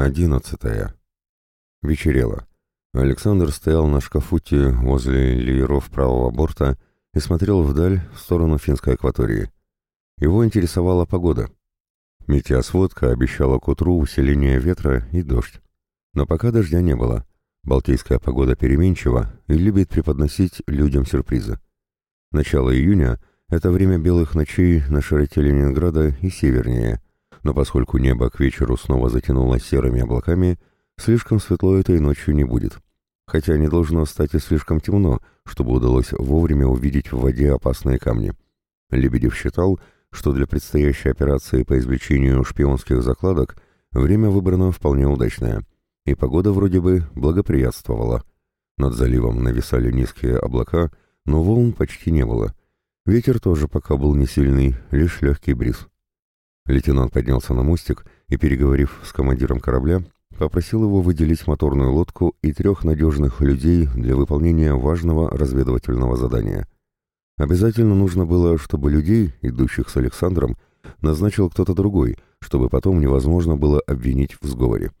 Одиннадцатое. Вечерело. Александр стоял на шкафуте возле лееров правого борта и смотрел вдаль, в сторону финской акватории. Его интересовала погода. Метеосводка обещала к утру усиление ветра и дождь. Но пока дождя не было. Балтийская погода переменчива и любит преподносить людям сюрпризы. Начало июня — это время белых ночей на широте Ленинграда и севернее — но поскольку небо к вечеру снова затянулось серыми облаками, слишком светло этой ночью не будет. Хотя не должно стать и слишком темно, чтобы удалось вовремя увидеть в воде опасные камни. Лебедев считал, что для предстоящей операции по извлечению шпионских закладок время выбрано вполне удачное, и погода вроде бы благоприятствовала. Над заливом нависали низкие облака, но волн почти не было. Ветер тоже пока был не сильный, лишь легкий бриз. Лейтенант поднялся на мостик и, переговорив с командиром корабля, попросил его выделить моторную лодку и трех надежных людей для выполнения важного разведывательного задания. Обязательно нужно было, чтобы людей, идущих с Александром, назначил кто-то другой, чтобы потом невозможно было обвинить в сговоре.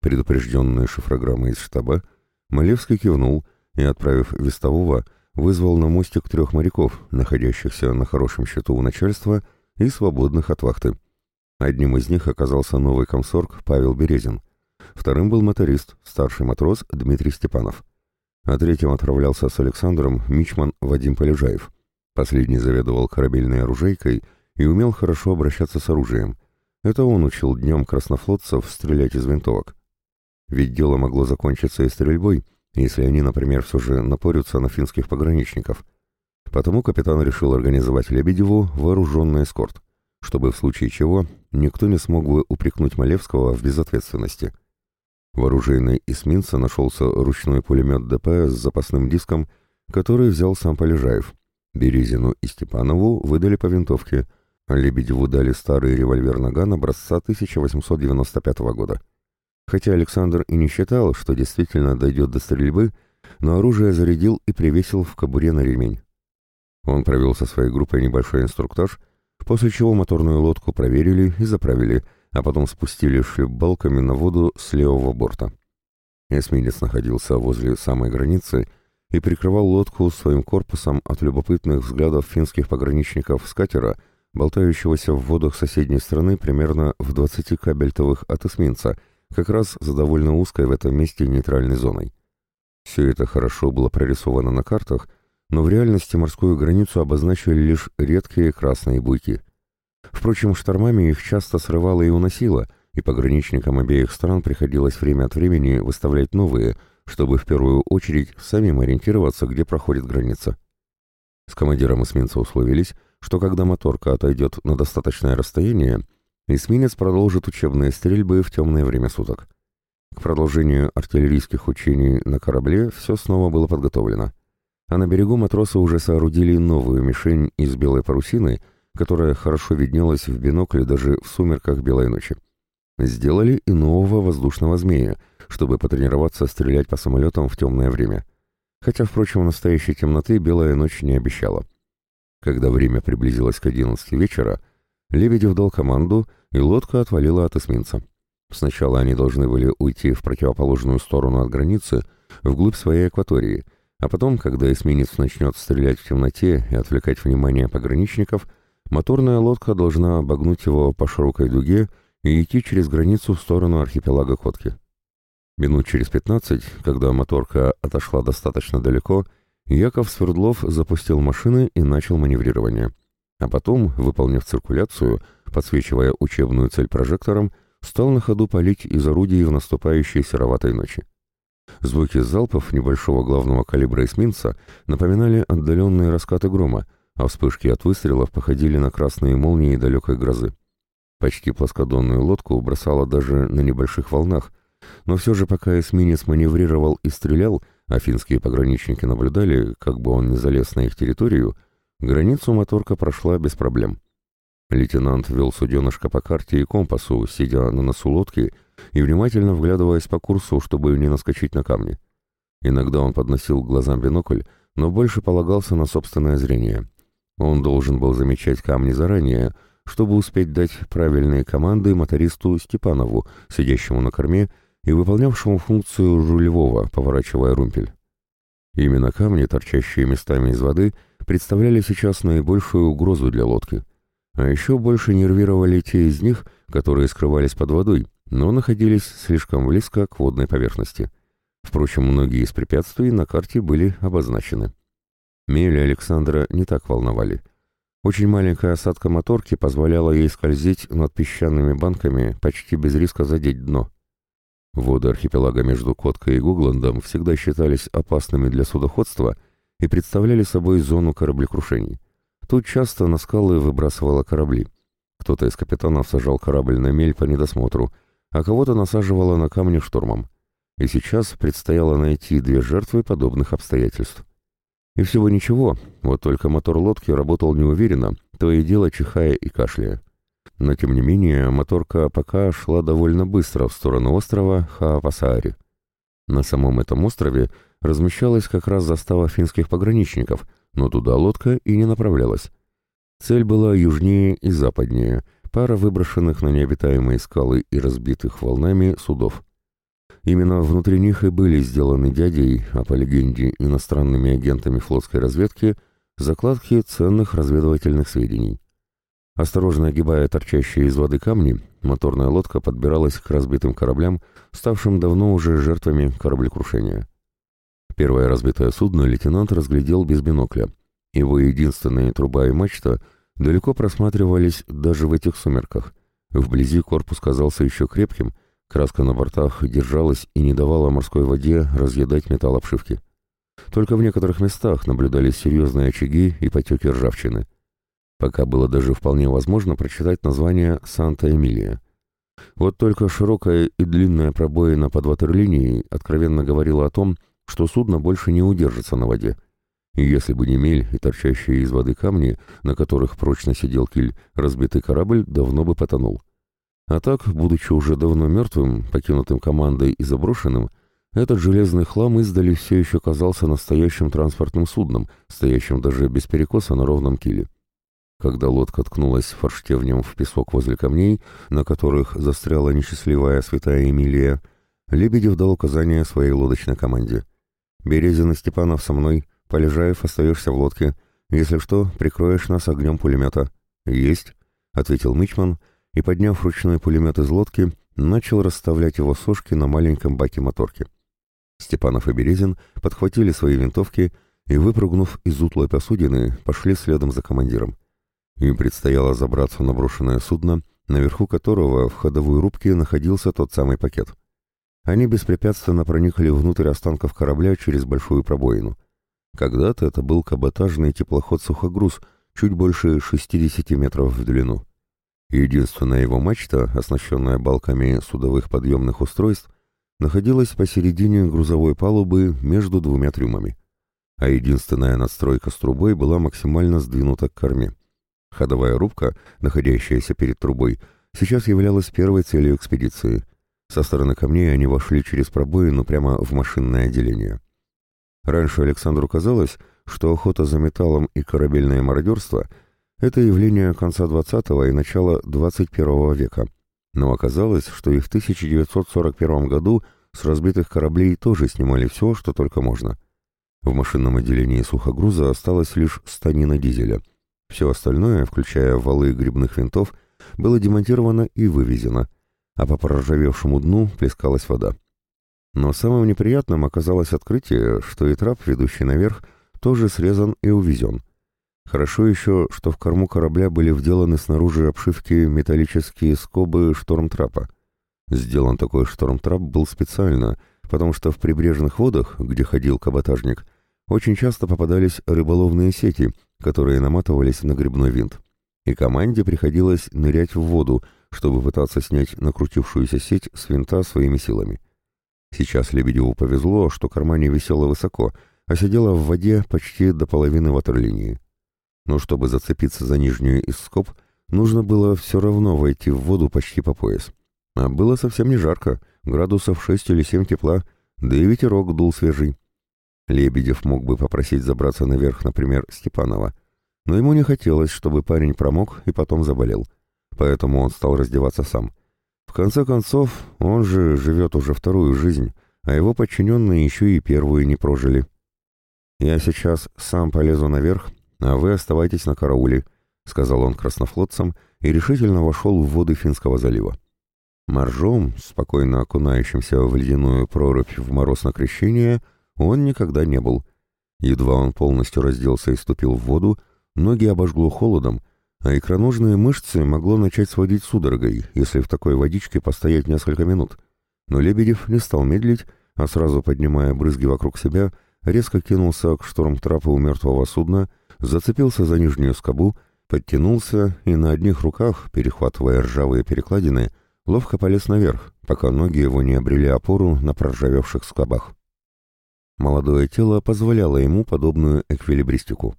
Предупрежденные шифрограммой из штаба, Малевский кивнул и, отправив вестового, вызвал на мостик трех моряков, находящихся на хорошем счету у начальства и свободных от вахты. Одним из них оказался новый комсорг Павел Березин. Вторым был моторист, старший матрос Дмитрий Степанов. А третьим отправлялся с Александром мичман Вадим Полежаев. Последний заведовал корабельной оружейкой и умел хорошо обращаться с оружием. Это он учил днем краснофлотцев стрелять из винтовок. Ведь дело могло закончиться и стрельбой, если они, например, все же напорются на финских пограничников. Потому капитан решил организовать Лебедеву вооруженный эскорт чтобы в случае чего никто не смог бы упрекнуть Малевского в безответственности. В оружейной эсминца нашелся ручной пулемет ДП с запасным диском, который взял сам Полежаев. Березину и Степанову выдали по винтовке, а Лебедеву дали старый револьвер Наган образца 1895 года. Хотя Александр и не считал, что действительно дойдет до стрельбы, но оружие зарядил и привесил в кобуре на ремень. Он провел со своей группой небольшой инструктаж — после чего моторную лодку проверили и заправили, а потом спустили шлюпбалками на воду с левого борта. Эсминец находился возле самой границы и прикрывал лодку своим корпусом от любопытных взглядов финских пограничников с катера, болтающегося в водах соседней страны примерно в 20 кабельтовых от эсминца, как раз за довольно узкой в этом месте нейтральной зоной. Все это хорошо было прорисовано на картах, но в реальности морскую границу обозначили лишь редкие красные буйки. Впрочем, штормами их часто срывало и уносило, и пограничникам обеих стран приходилось время от времени выставлять новые, чтобы в первую очередь самим ориентироваться, где проходит граница. С командиром эсминца условились, что когда моторка отойдет на достаточное расстояние, эсминец продолжит учебные стрельбы в темное время суток. К продолжению артиллерийских учений на корабле все снова было подготовлено а на берегу матросы уже соорудили новую мишень из белой парусины, которая хорошо виднелась в бинокле даже в сумерках белой ночи. Сделали и нового воздушного змея, чтобы потренироваться стрелять по самолетам в темное время. Хотя, впрочем, настоящей темноты белая ночь не обещала. Когда время приблизилось к 11 вечера, Лебедев дал команду, и лодка отвалила от эсминца. Сначала они должны были уйти в противоположную сторону от границы, вглубь своей акватории — а потом, когда эсминец начнет стрелять в темноте и отвлекать внимание пограничников, моторная лодка должна обогнуть его по широкой дуге и идти через границу в сторону архипелага Котки. Минут через пятнадцать, когда моторка отошла достаточно далеко, Яков Свердлов запустил машины и начал маневрирование. А потом, выполнив циркуляцию, подсвечивая учебную цель прожектором, стал на ходу палить из орудий в наступающей сероватой ночи. Звуки залпов небольшого главного калибра эсминца напоминали отдаленные раскаты грома, а вспышки от выстрелов походили на красные молнии далекой грозы. Почти плоскодонную лодку бросало даже на небольших волнах, но все же пока эсминец маневрировал и стрелял, а финские пограничники наблюдали, как бы он не залез на их территорию, границу моторка прошла без проблем. Лейтенант вел суденышко по карте и компасу, сидя на носу лодки и внимательно вглядываясь по курсу, чтобы не наскочить на камни. Иногда он подносил к глазам бинокль, но больше полагался на собственное зрение. Он должен был замечать камни заранее, чтобы успеть дать правильные команды мотористу Степанову, сидящему на корме и выполнявшему функцию рулевого, поворачивая румпель. Именно камни, торчащие местами из воды, представляли сейчас наибольшую угрозу для лодки. А еще больше нервировали те из них, которые скрывались под водой, но находились слишком близко к водной поверхности. Впрочем, многие из препятствий на карте были обозначены. Мели Александра не так волновали. Очень маленькая осадка моторки позволяла ей скользить над песчаными банками, почти без риска задеть дно. Воды архипелага между Коткой и Гугландом всегда считались опасными для судоходства и представляли собой зону кораблекрушений. Тут часто на скалы выбрасывало корабли. Кто-то из капитанов сажал корабль на мель по недосмотру, а кого-то насаживало на камни штормом. И сейчас предстояло найти две жертвы подобных обстоятельств. И всего ничего, вот только мотор лодки работал неуверенно, то и дело чихая и кашляя. Но тем не менее, моторка пока шла довольно быстро в сторону острова Хаапасаари. На самом этом острове размещалась как раз застава финских пограничников, но туда лодка и не направлялась. Цель была южнее и западнее, пара выброшенных на необитаемые скалы и разбитых волнами судов. Именно внутри них и были сделаны дядей, а по легенде иностранными агентами флотской разведки, закладки ценных разведывательных сведений. Осторожно огибая торчащие из воды камни, моторная лодка подбиралась к разбитым кораблям, ставшим давно уже жертвами кораблекрушения. Первое разбитое судно лейтенант разглядел без бинокля. Его единственная труба и мачта далеко просматривались даже в этих сумерках. Вблизи корпус казался еще крепким, краска на бортах держалась и не давала морской воде разъедать металл обшивки. Только в некоторых местах наблюдались серьезные очаги и потеки ржавчины. Пока было даже вполне возможно прочитать название «Санта-Эмилия». Вот только широкая и длинная пробоина под ватерлинией откровенно говорила о том, что судно больше не удержится на воде. Если бы не мель и торчащие из воды камни, на которых прочно сидел киль, разбитый корабль давно бы потонул. А так, будучи уже давно мертвым, покинутым командой и заброшенным, этот железный хлам издали все еще казался настоящим транспортным судном, стоящим даже без перекоса на ровном киле. Когда лодка ткнулась форштевнем в песок возле камней, на которых застряла несчастливая святая Эмилия, Лебедев дал указание своей лодочной команде. «Березин и Степанов со мной, Полежаев остаешься в лодке. Если что, прикроешь нас огнем пулемета». «Есть», — ответил Мичман, и, подняв ручной пулемет из лодки, начал расставлять его сошки на маленьком баке моторки. Степанов и Березин подхватили свои винтовки и, выпрыгнув из утлой посудины, пошли следом за командиром. Им предстояло забраться на брошенное судно, наверху которого в ходовой рубке находился тот самый пакет. Они беспрепятственно проникли внутрь останков корабля через большую пробоину. Когда-то это был каботажный теплоход-сухогруз, чуть больше 60 метров в длину. Единственная его мачта, оснащенная балками судовых подъемных устройств, находилась посередине грузовой палубы между двумя трюмами. А единственная надстройка с трубой была максимально сдвинута к корме. Ходовая рубка, находящаяся перед трубой, сейчас являлась первой целью экспедиции. Со стороны камней они вошли через пробоину прямо в машинное отделение. Раньше Александру казалось, что охота за металлом и корабельное мародерство – это явление конца XX и начала XXI века. Но оказалось, что и в 1941 году с разбитых кораблей тоже снимали все, что только можно. В машинном отделении сухогруза осталась лишь станина дизеля – все остальное, включая валы грибных винтов, было демонтировано и вывезено, а по проржавевшему дну плескалась вода. Но самым неприятным оказалось открытие, что и трап, ведущий наверх, тоже срезан и увезен. Хорошо еще, что в корму корабля были вделаны снаружи обшивки металлические скобы штормтрапа. Сделан такой штормтрап был специально, потому что в прибрежных водах, где ходил каботажник, очень часто попадались рыболовные сети — которые наматывались на грибной винт, и команде приходилось нырять в воду, чтобы пытаться снять накрутившуюся сеть с винта своими силами. Сейчас Лебедеву повезло, что кармане висело высоко, а сидела в воде почти до половины ватерлинии. Но чтобы зацепиться за нижнюю из скоб, нужно было все равно войти в воду почти по пояс. А было совсем не жарко, градусов 6 или 7 тепла, да и ветерок дул свежий. Лебедев мог бы попросить забраться наверх, например, Степанова. но ему не хотелось, чтобы парень промок и потом заболел. Поэтому он стал раздеваться сам. Конце концов, он же живет уже вторую жизнь, а его подчиненные еще и первую не прожили. «Я сейчас сам полезу наверх, а вы оставайтесь на карауле», — сказал он краснофлотцам и решительно вошел в воды Финского залива. Моржом, спокойно окунающимся в ледяную прорубь в мороз на крещение, он никогда не был. Едва он полностью разделся и ступил в воду, ноги обожгло холодом, а икроножные мышцы могло начать сводить судорогой, если в такой водичке постоять несколько минут. Но Лебедев не стал медлить, а сразу поднимая брызги вокруг себя, резко кинулся к штормтрапу у мертвого судна, зацепился за нижнюю скобу, подтянулся и на одних руках, перехватывая ржавые перекладины, ловко полез наверх, пока ноги его не обрели опору на проржавевших скобах. Молодое тело позволяло ему подобную эквилибристику.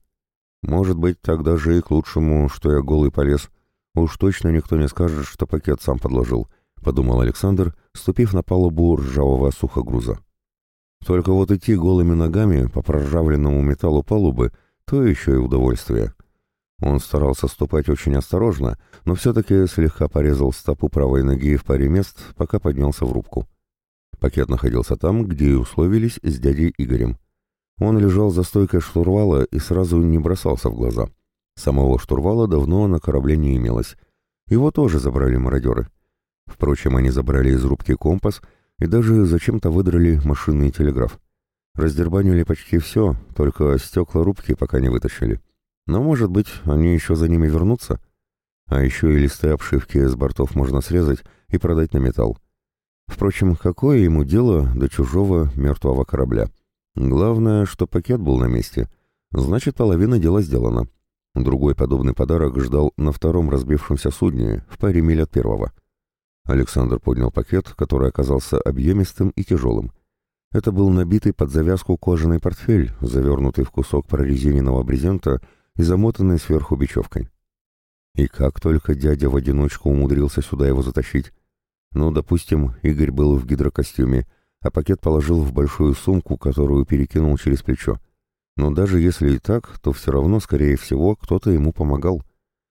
Может быть, тогда же и к лучшему, что я голый полез. Уж точно никто не скажет, что пакет сам подложил, — подумал Александр, ступив на палубу ржавого сухогруза. Только вот идти голыми ногами по проржавленному металлу палубы — то еще и удовольствие. Он старался ступать очень осторожно, но все-таки слегка порезал стопу правой ноги в паре мест, пока поднялся в рубку. Пакет находился там, где и условились с дядей Игорем. Он лежал за стойкой штурвала и сразу не бросался в глаза. Самого штурвала давно на корабле не имелось. Его тоже забрали мародеры. Впрочем, они забрали из рубки компас и даже зачем-то выдрали машинный телеграф. Раздербанили почти все, только стекла рубки пока не вытащили. Но, может быть, они еще за ними вернутся? А еще и листы обшивки с бортов можно срезать и продать на металл. Впрочем, какое ему дело до чужого мертвого корабля? Главное, что пакет был на месте. Значит, половина дела сделана. Другой подобный подарок ждал на втором разбившемся судне, в паре миль от первого. Александр поднял пакет, который оказался объемистым и тяжелым. Это был набитый под завязку кожаный портфель, завернутый в кусок прорезиненного брезента и замотанный сверху бечевкой. И как только дядя в одиночку умудрился сюда его затащить? Ну, допустим, Игорь был в гидрокостюме, а пакет положил в большую сумку, которую перекинул через плечо. Но даже если и так, то все равно, скорее всего, кто-то ему помогал,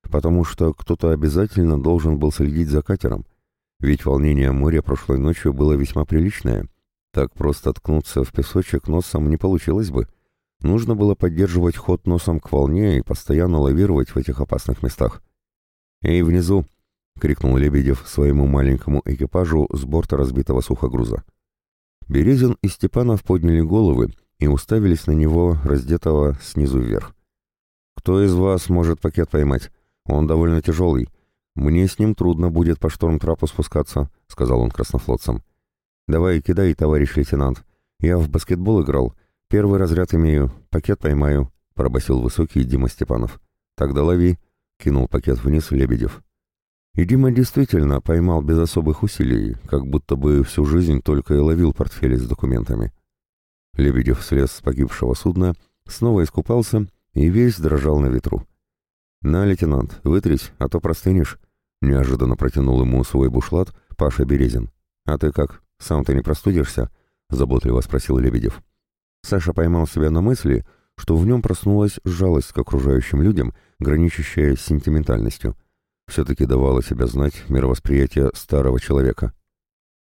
потому что кто-то обязательно должен был следить за катером. Ведь волнение моря прошлой ночью было весьма приличное. Так просто ткнуться в песочек носом не получилось бы. Нужно было поддерживать ход носом к волне и постоянно лавировать в этих опасных местах. «Эй, внизу!» — крикнул Лебедев своему маленькому экипажу с борта разбитого сухогруза. Березин и Степанов подняли головы и уставились на него, раздетого снизу вверх. «Кто из вас может пакет поймать? Он довольно тяжелый. Мне с ним трудно будет по шторм-трапу спускаться», — сказал он краснофлотцам. «Давай, кидай, товарищ лейтенант. Я в баскетбол играл. Первый разряд имею. Пакет поймаю», — пробасил высокий Дима Степанов. «Тогда лови», — кинул пакет вниз Лебедев. И Дима действительно поймал без особых усилий, как будто бы всю жизнь только и ловил портфели с документами. Лебедев слез с погибшего судна, снова искупался и весь дрожал на ветру. «На, лейтенант, вытрись, а то простынешь», — неожиданно протянул ему свой бушлат Паша Березин. «А ты как, сам-то не простудишься?» — заботливо спросил Лебедев. Саша поймал себя на мысли, что в нем проснулась жалость к окружающим людям, граничащая с сентиментальностью — все-таки давало себя знать мировосприятие старого человека.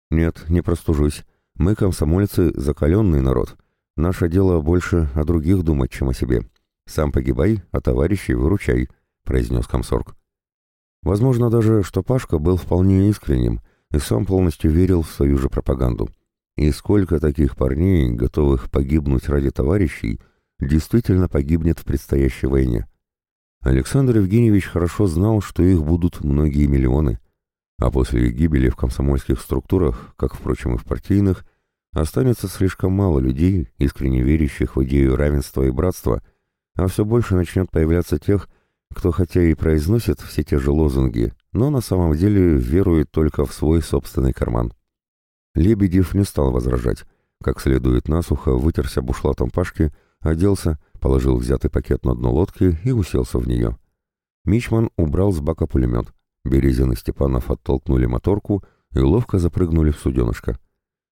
«Нет, не простужусь. Мы, комсомольцы, закаленный народ. Наше дело больше о других думать, чем о себе. Сам погибай, а товарищей выручай», — произнес комсорг. Возможно даже, что Пашка был вполне искренним и сам полностью верил в свою же пропаганду. И сколько таких парней, готовых погибнуть ради товарищей, действительно погибнет в предстоящей войне. Александр Евгеньевич хорошо знал, что их будут многие миллионы, а после их гибели в комсомольских структурах, как, впрочем, и в партийных, останется слишком мало людей, искренне верящих в идею равенства и братства, а все больше начнет появляться тех, кто хотя и произносит все те же лозунги, но на самом деле верует только в свой собственный карман. Лебедев не стал возражать, как следует насухо вытерся бушлатом Пашки, оделся, положил взятый пакет на дно лодки и уселся в нее. Мичман убрал с бака пулемет. Березин и Степанов оттолкнули моторку и ловко запрыгнули в суденышко.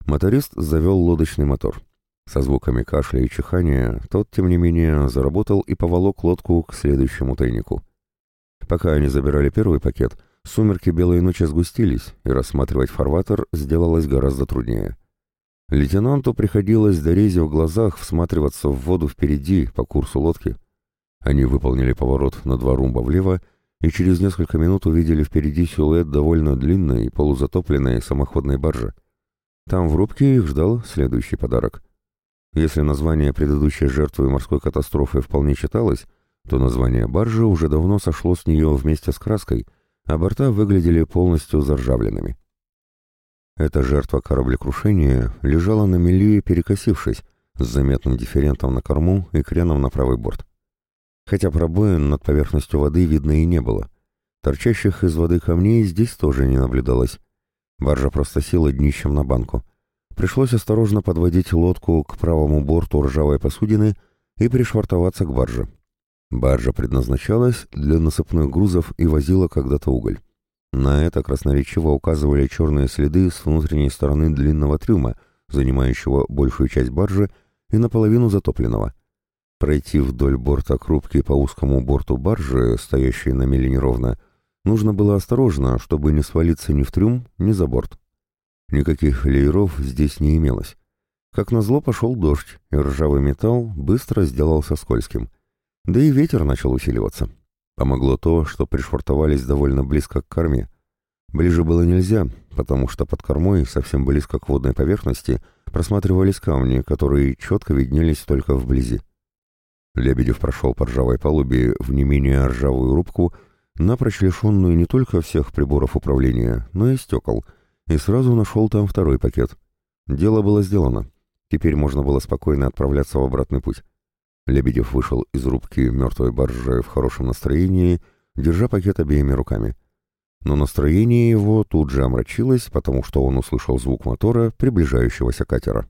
Моторист завел лодочный мотор. Со звуками кашля и чихания тот, тем не менее, заработал и поволок лодку к следующему тайнику. Пока они забирали первый пакет, сумерки белой ночи сгустились, и рассматривать фарватер сделалось гораздо труднее. Лейтенанту приходилось до рези в глазах всматриваться в воду впереди по курсу лодки. Они выполнили поворот на два румба влево и через несколько минут увидели впереди силуэт довольно длинной полузатопленной самоходной баржи. Там в рубке их ждал следующий подарок. Если название предыдущей жертвы морской катастрофы вполне читалось, то название баржи уже давно сошло с нее вместе с краской, а борта выглядели полностью заржавленными. Эта жертва кораблекрушения лежала на мели, перекосившись, с заметным дифферентом на корму и креном на правый борт. Хотя пробоин над поверхностью воды видно и не было. Торчащих из воды камней здесь тоже не наблюдалось. Баржа просто села днищем на банку. Пришлось осторожно подводить лодку к правому борту ржавой посудины и пришвартоваться к барже. Баржа предназначалась для насыпных грузов и возила когда-то уголь. На это красноречиво указывали черные следы с внутренней стороны длинного трюма, занимающего большую часть баржи и наполовину затопленного. Пройти вдоль борта крупки по узкому борту баржи, стоящей на мели неровно, нужно было осторожно, чтобы не свалиться ни в трюм, ни за борт. Никаких лееров здесь не имелось. Как назло пошел дождь, и ржавый металл быстро сделался скользким. Да и ветер начал усиливаться. Помогло то, что пришвартовались довольно близко к корме. Ближе было нельзя, потому что под кормой, совсем близко к водной поверхности, просматривались камни, которые четко виднелись только вблизи. Лебедев прошел по ржавой палубе в не менее ржавую рубку, напрочь лишенную не только всех приборов управления, но и стекол, и сразу нашел там второй пакет. Дело было сделано. Теперь можно было спокойно отправляться в обратный путь. Лебедев вышел из рубки мертвой баржи в хорошем настроении, держа пакет обеими руками. Но настроение его тут же омрачилось, потому что он услышал звук мотора приближающегося катера.